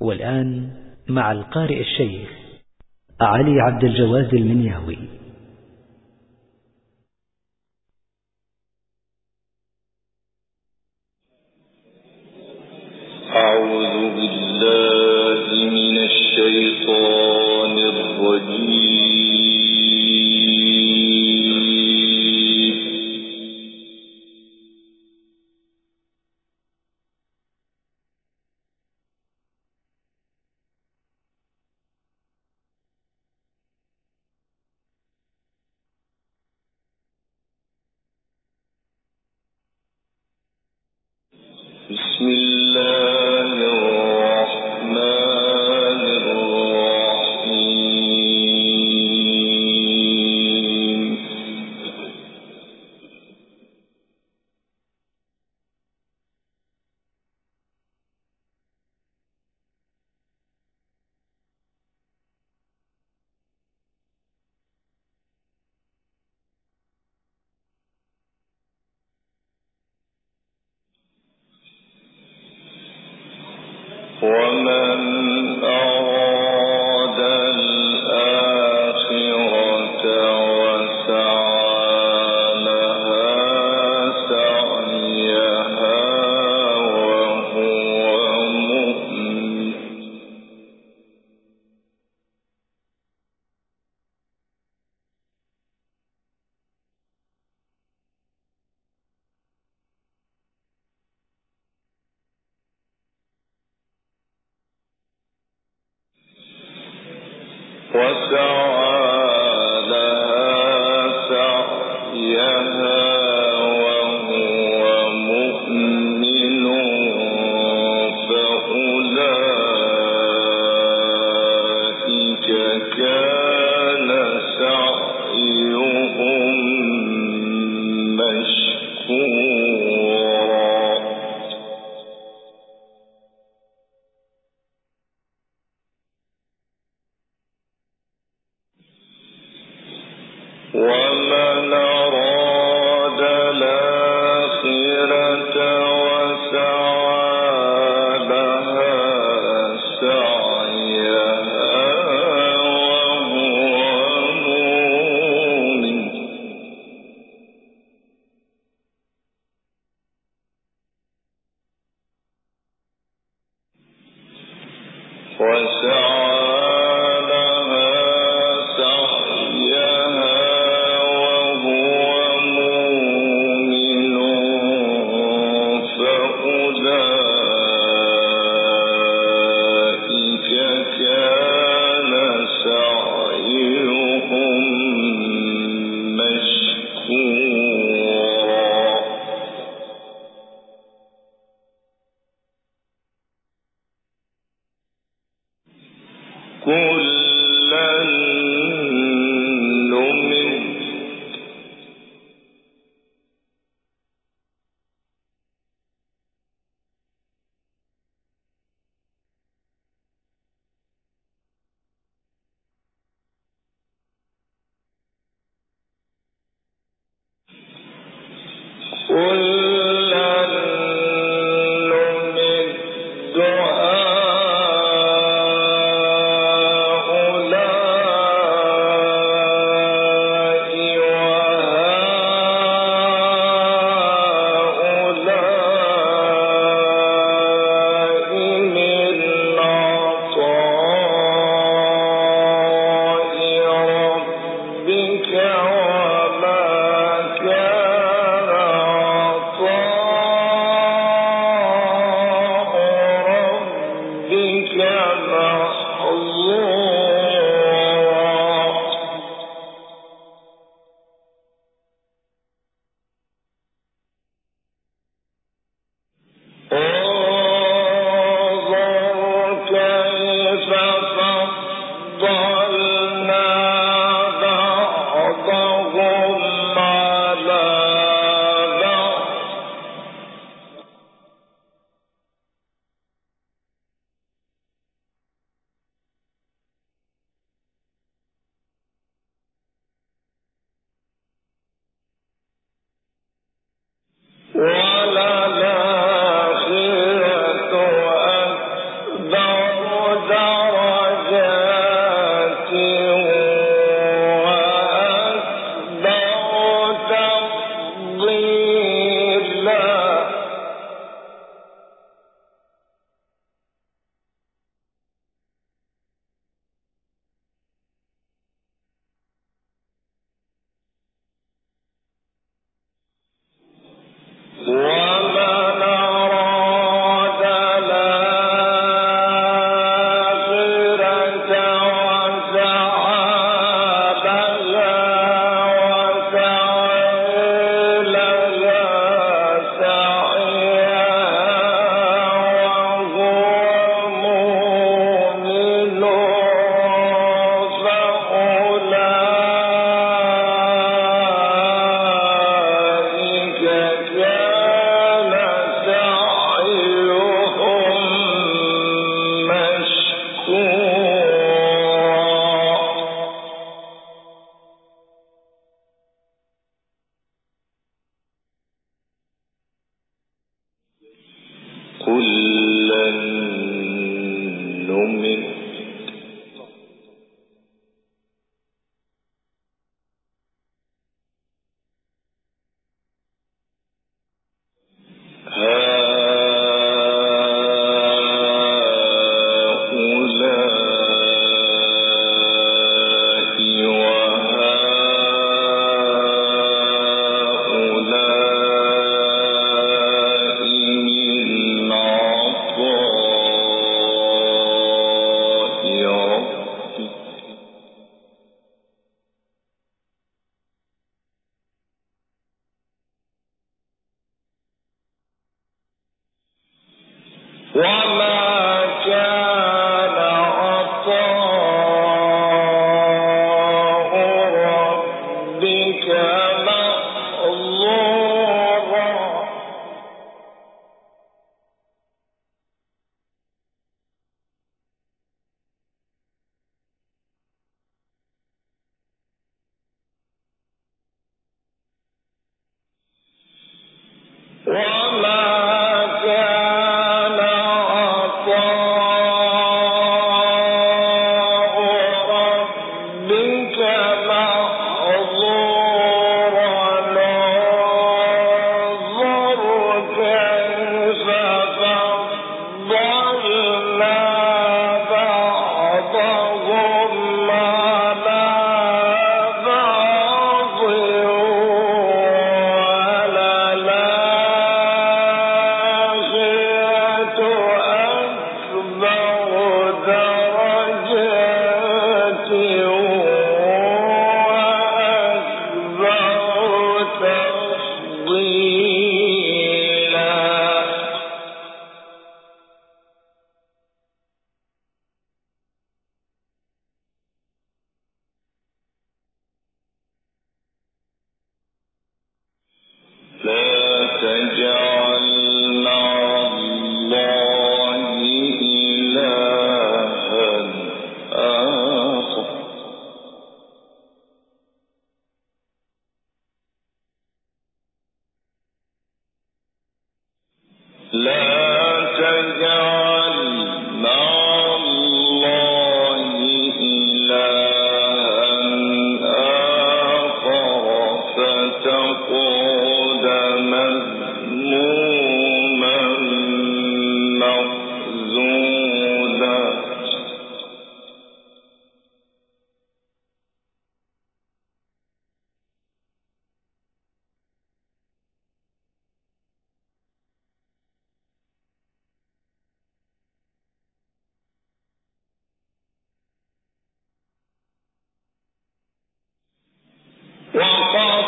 والآن مع القارئ الشيخ علي عبد الجواد المنياوي. وسعى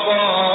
وقضى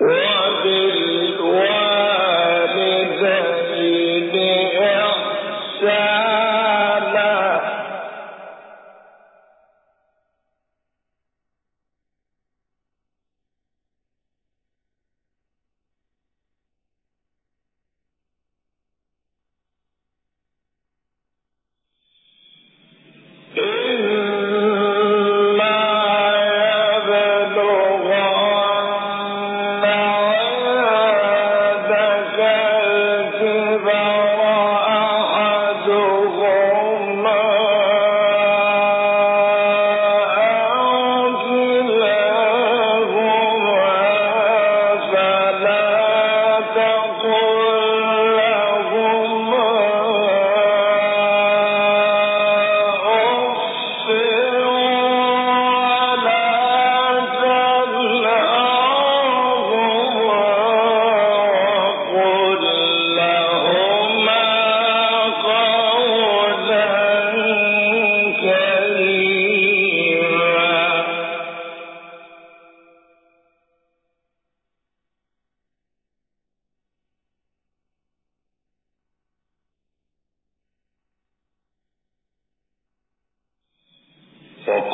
وبالوحي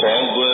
ولا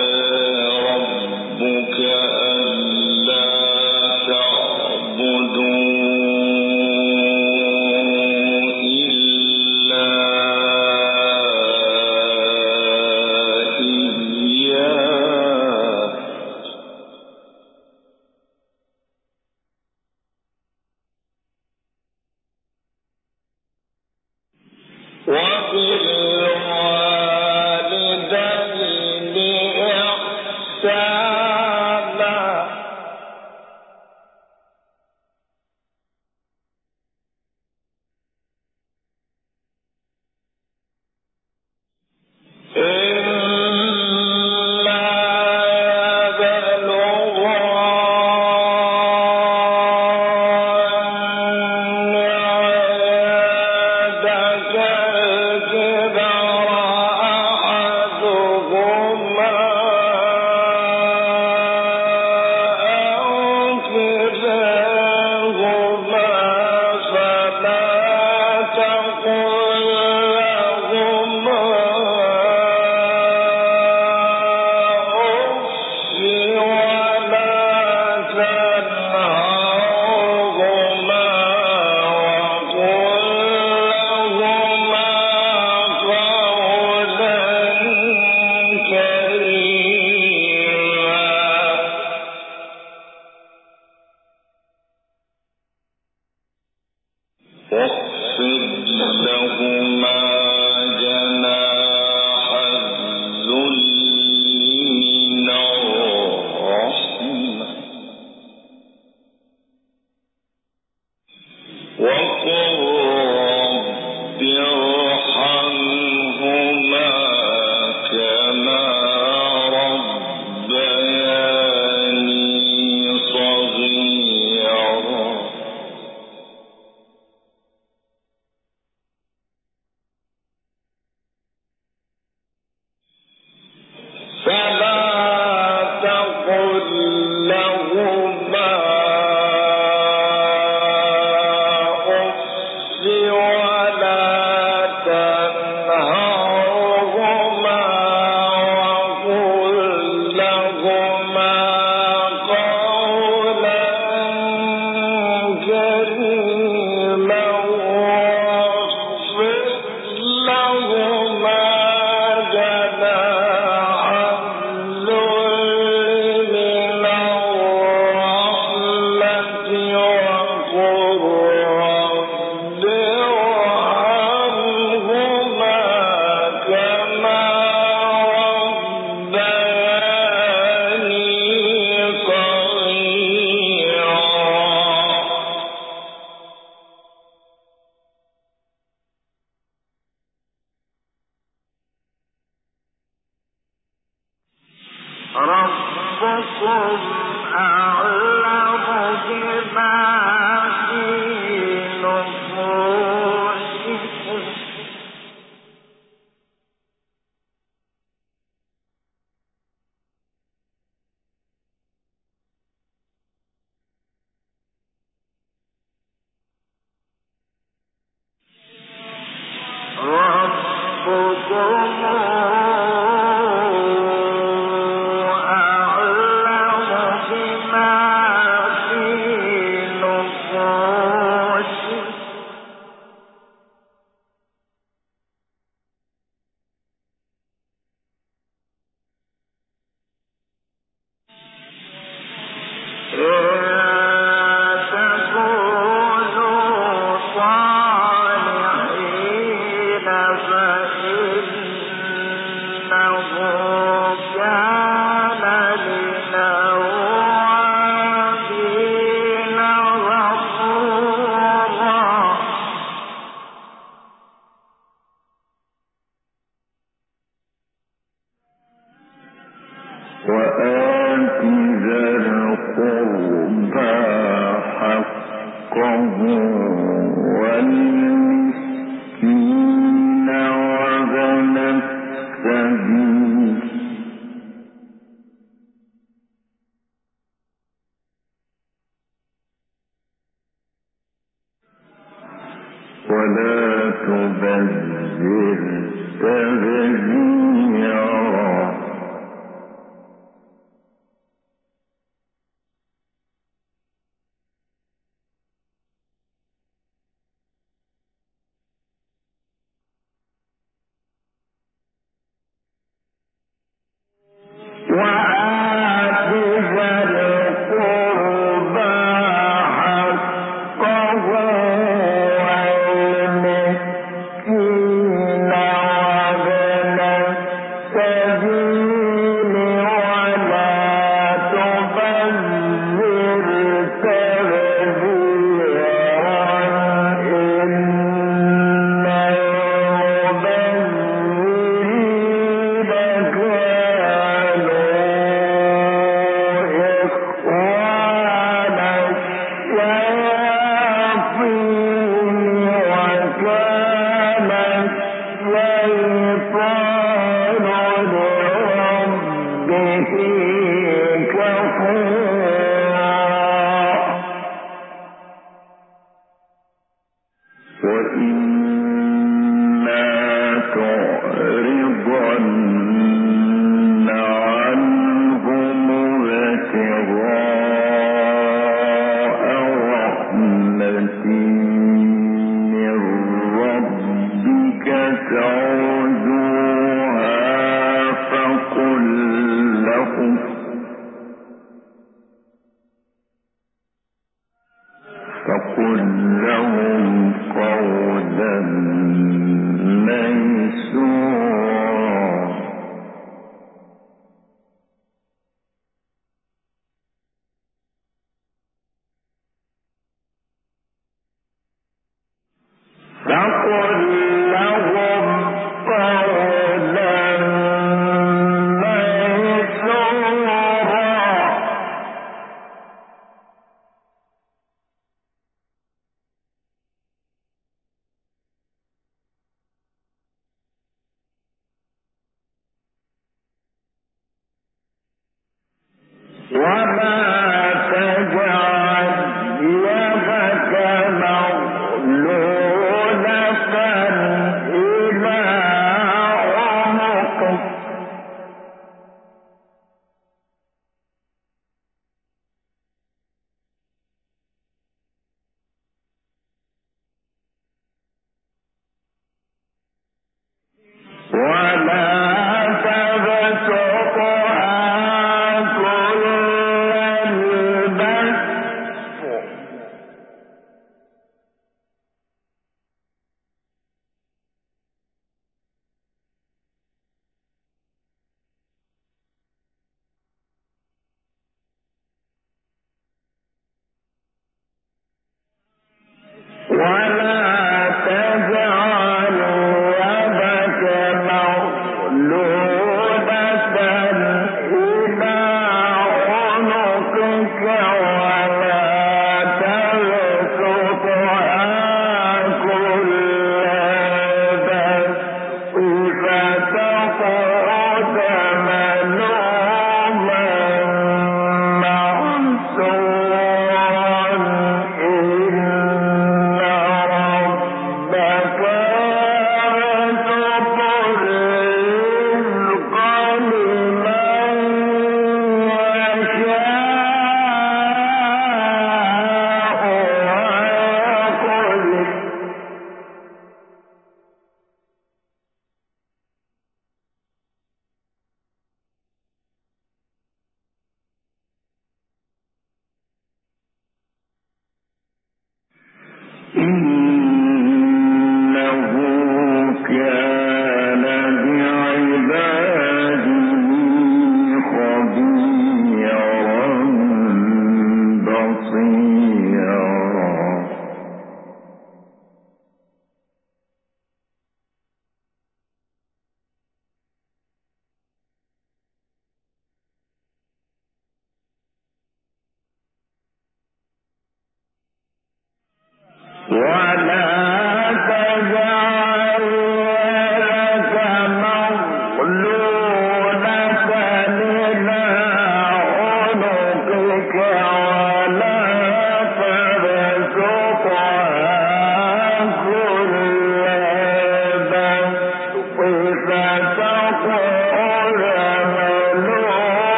إن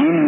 إن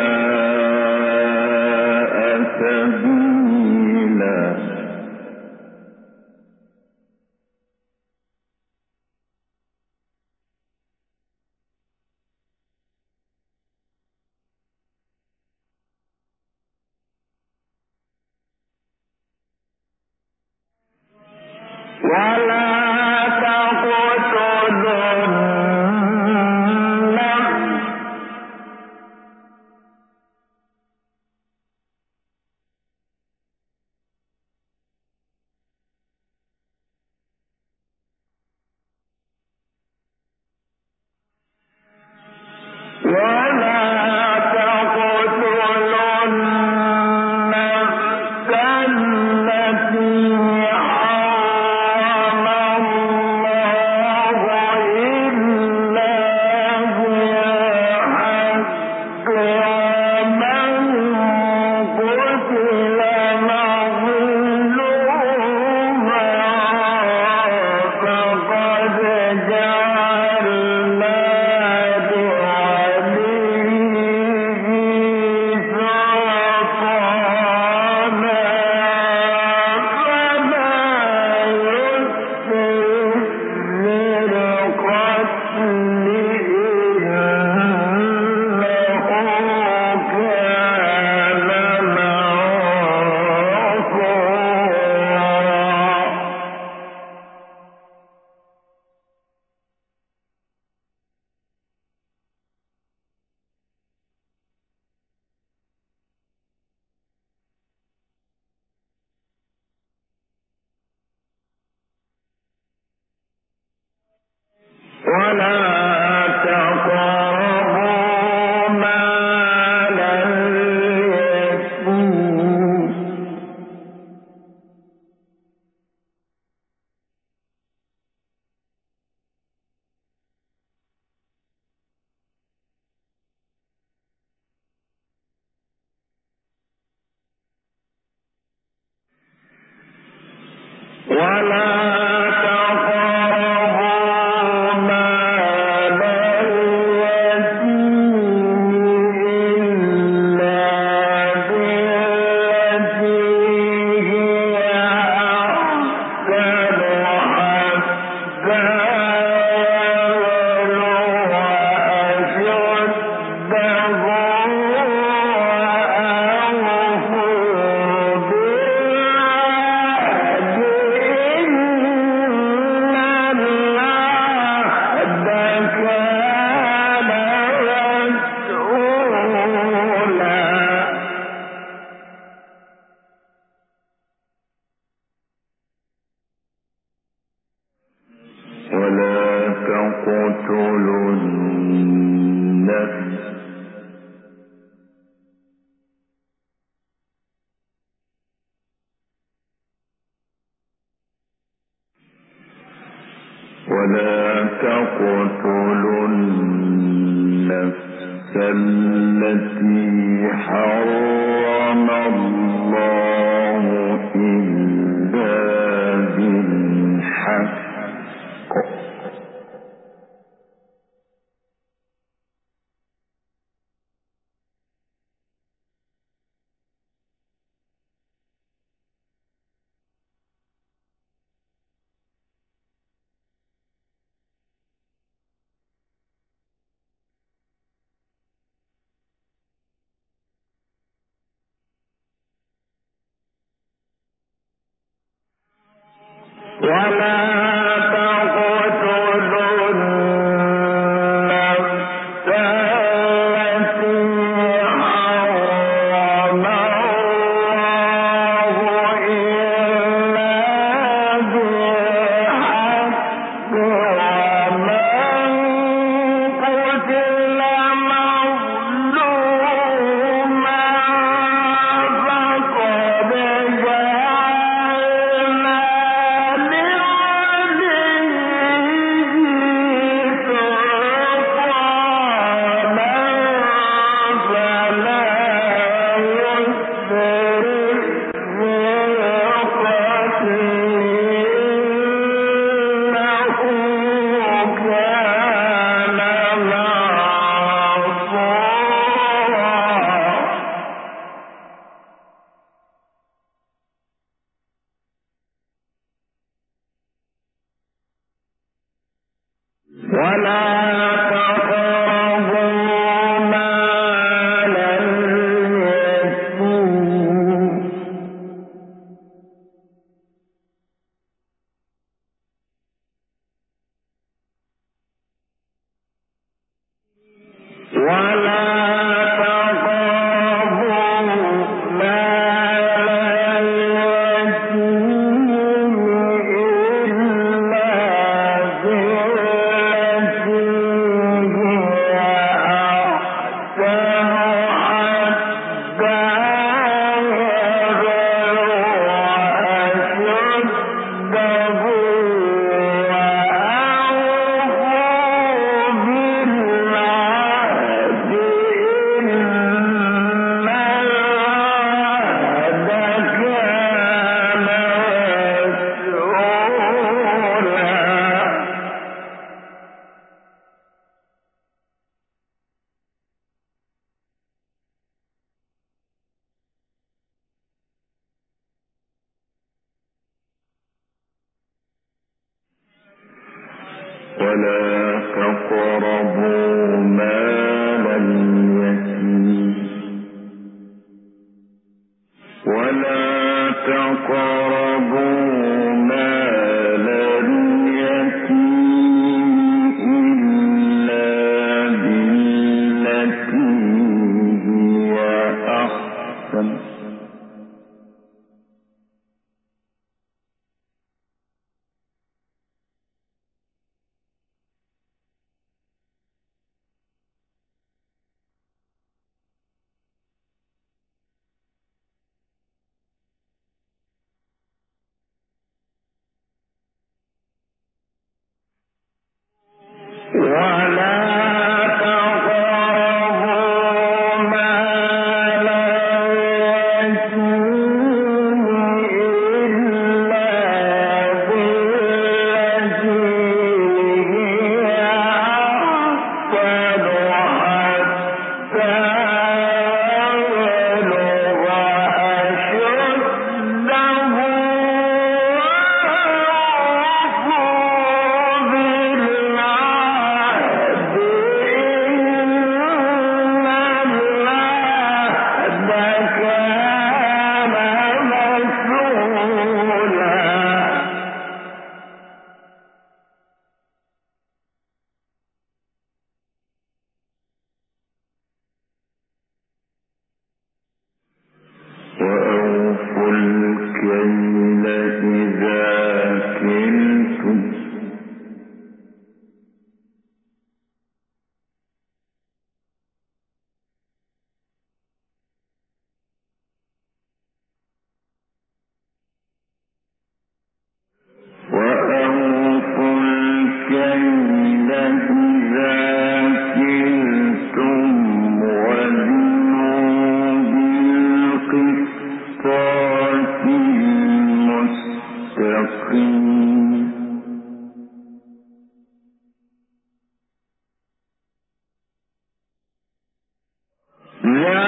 Yeah.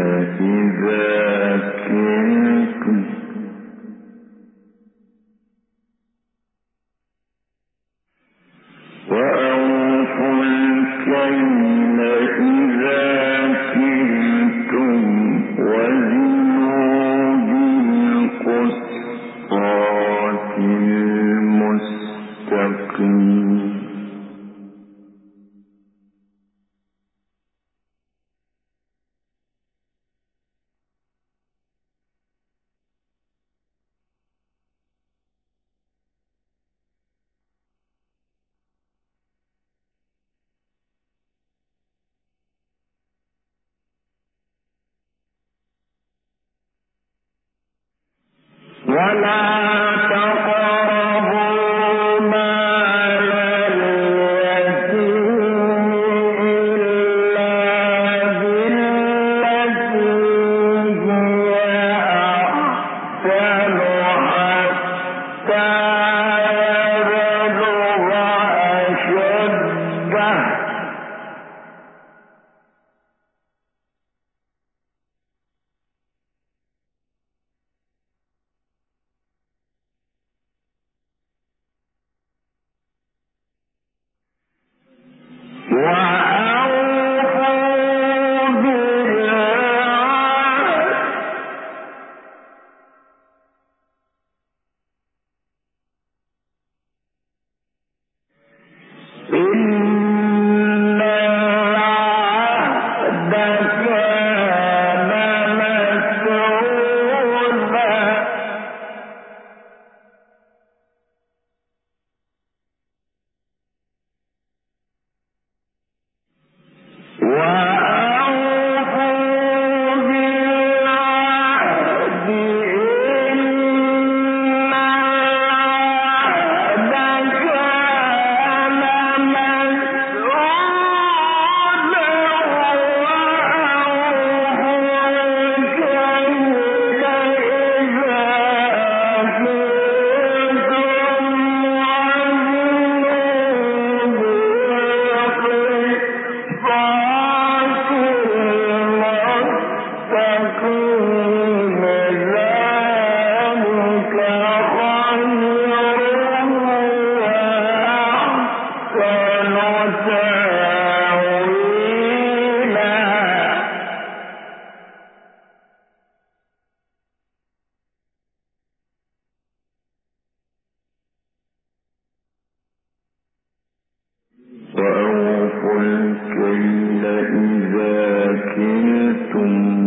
إذا كنت قتلتم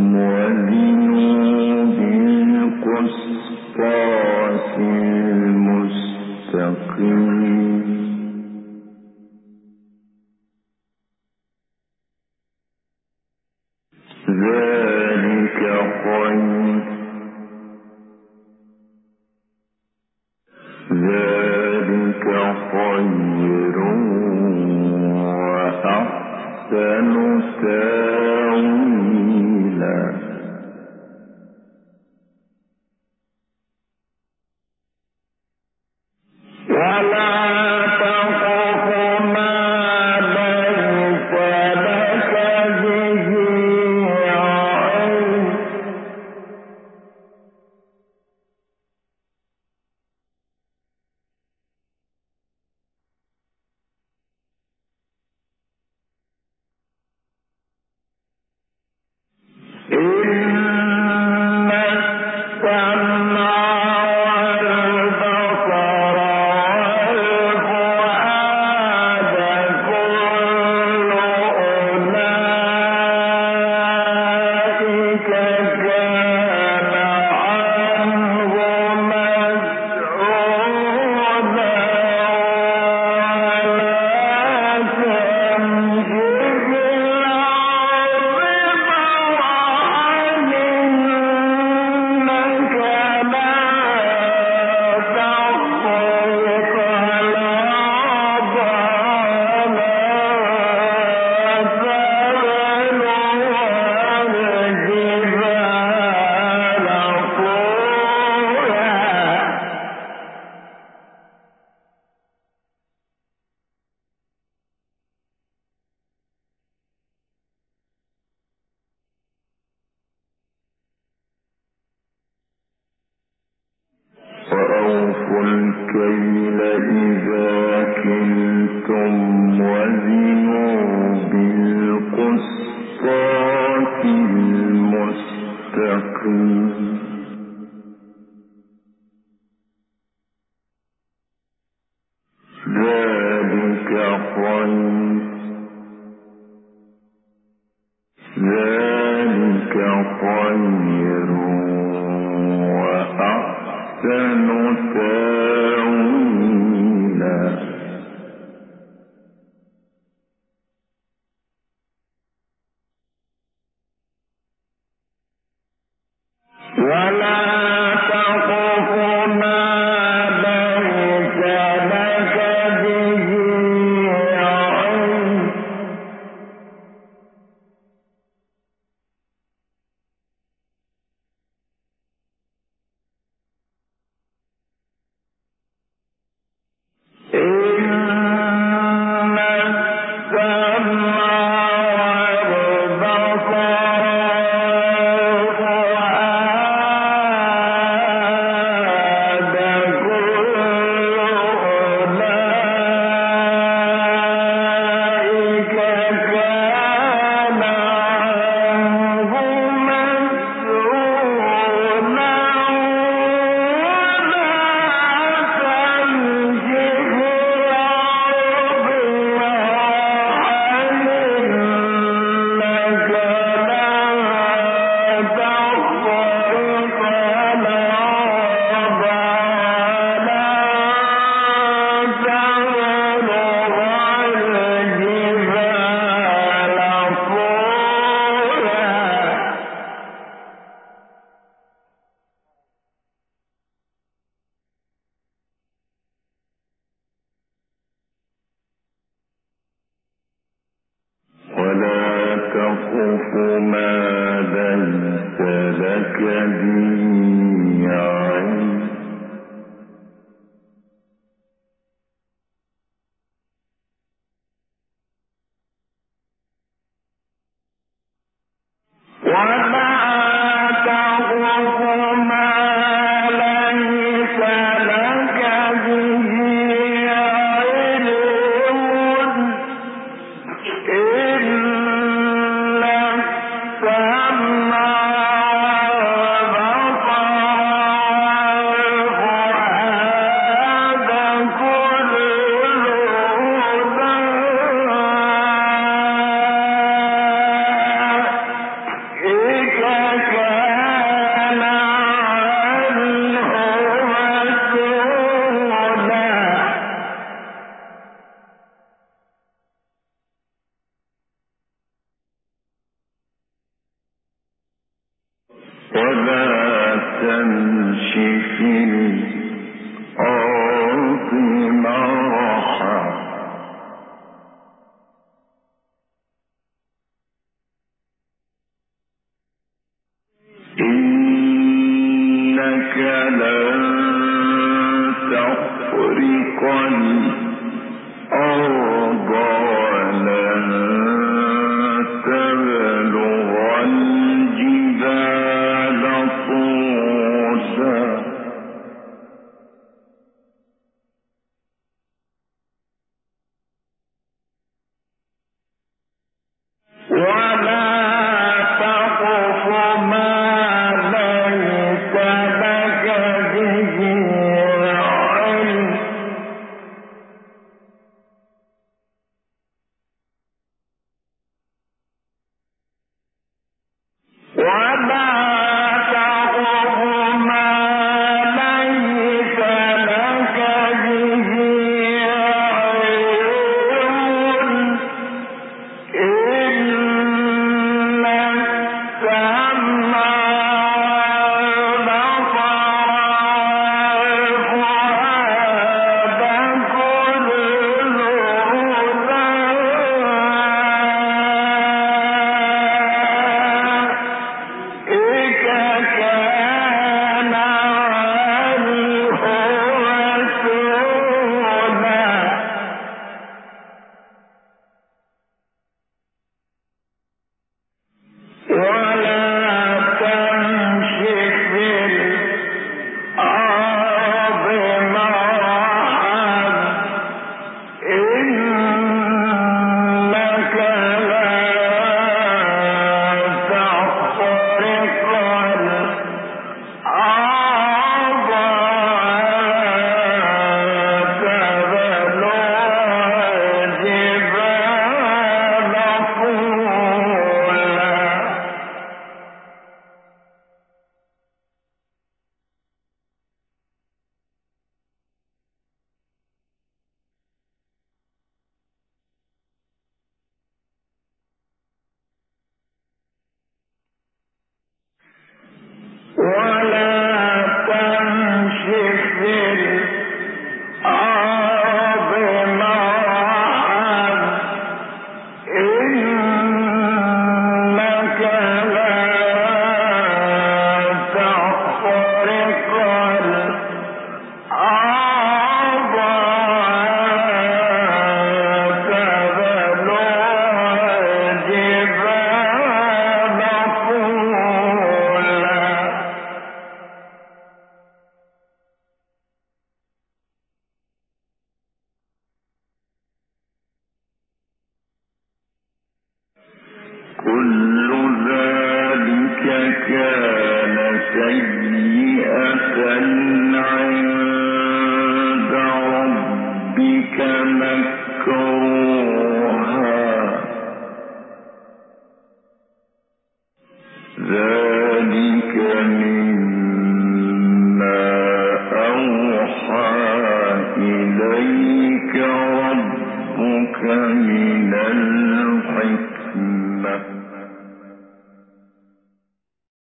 One